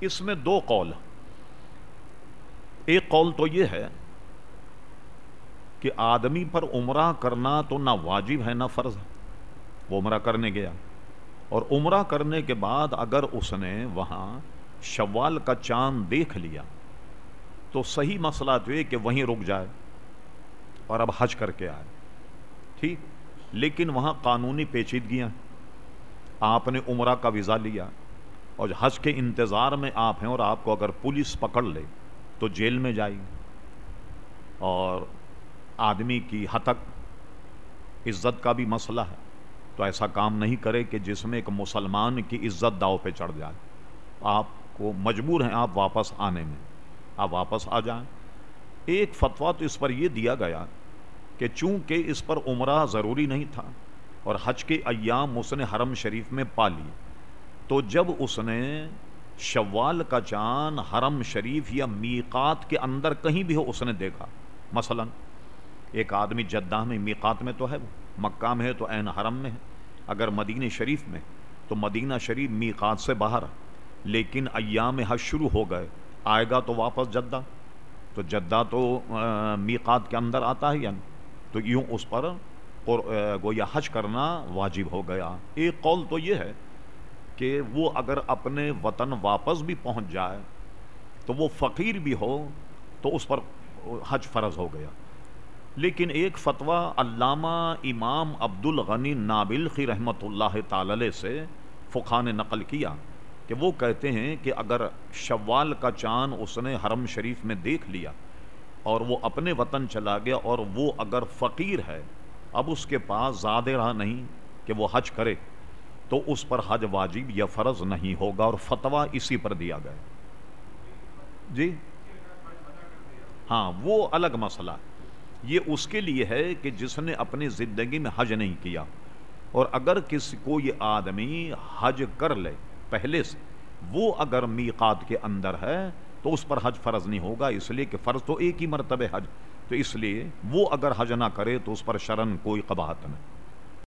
اس میں دو قول۔ ایک قول تو یہ ہے کہ آدمی پر عمرہ کرنا تو نہ واجب ہے، نہ فرض ہے۔ وہ عمرہ کرنے گیا۔ اور عمرہ کرنے کے بعد اگر اس نے وہاں شوال کا چاند دیکھ لیا، تو صحیح مسئلہ تو یہ کہ وہیں رک جائے اور اب حج کر کے آئے۔ ٹھیک۔ لیکن وہاں قانونی پیچیدگیاں۔ آپ نے عمرہ کا ویزا لیا۔ اور حج کے انتظار میں آپ ہیں اور آپ کو اگر پولیس پکڑ لے تو جیل میں جائے اور آدمی کی ہتک عزت کا بھی مسئلہ ہے۔ تو ایسا کام نہیں کرے کہ جس میں ایک مسلمان کی عزت داؤ پہ چڑھ جائے۔ آپ کو مجبور ہیں آپ واپس آنے میں۔ آپ واپس آ جائیں۔ ایک فتویٰ تو اس پر یہ دیا گیا کہ چونکہ اس پر عمرہ ضروری نہیں تھا اور حج کے ایام اس نے حرم شریف میں پا لی تو جب اس نے شوال کا چاند حرم شریف یا میقات کے اندر کہیں بھی ہو، اس نے دیکھا۔ مثلا ایک آدمی جدہ میں، میقات میں تو ہے وہ، مکہ میں ہے تو عین حرم میں ہے۔ اگر مدینہ شریف میں، تو مدینہ شریف میقات سے باہر۔ لیکن ایام حج شروع ہو گئے، آئے گا تو واپس جدہ تو جدہ تو میقات کے اندر آتا ہے یا تو یوں اس پر گویا حج کرنا واجب ہو گیا۔ ایک قول تو یہ ہے کہ وہ اگر اپنے وطن واپس بھی پہنچ جائے تو وہ فقیر بھی ہو تو اس پر حج فرض ہو گیا۔ لیکن ایک فتویٰ علامہ امام عبد الغنی نابلخی رحمۃ اللہ تعالی سے فقہ نے نقل کیا کہ وہ کہتے ہیں کہ اگر شوال کا چاند اس نے حرم شریف میں دیکھ لیا اور وہ اپنے وطن چلا گیا اور وہ اگر فقیر ہے، اب اس کے پاس زیادہ رہا نہیں کہ وہ حج کرے۔ تو اس پر حج واجب یا فرض نہیں ہوگا اور فتویٰ اسی پر دیا گیا۔ جی؟ ہاں وہ الگ مسئلہ۔ یہ اس کے لیے ہے کہ جس نے اپنی زندگی میں حج نہیں کیا اور اگر کسی کو یہ آدمی حج کر لے پہلے سے، وہ اگر میقات کے اندر ہے تو اس پر حج فرض نہیں ہوگا، اس لیے کہ فرض تو ایک ہی مرتبہ حج۔ تو اس لیے وہ اگر حج نہ کرے تو اس پر شرن کوئی قباحت نہیں۔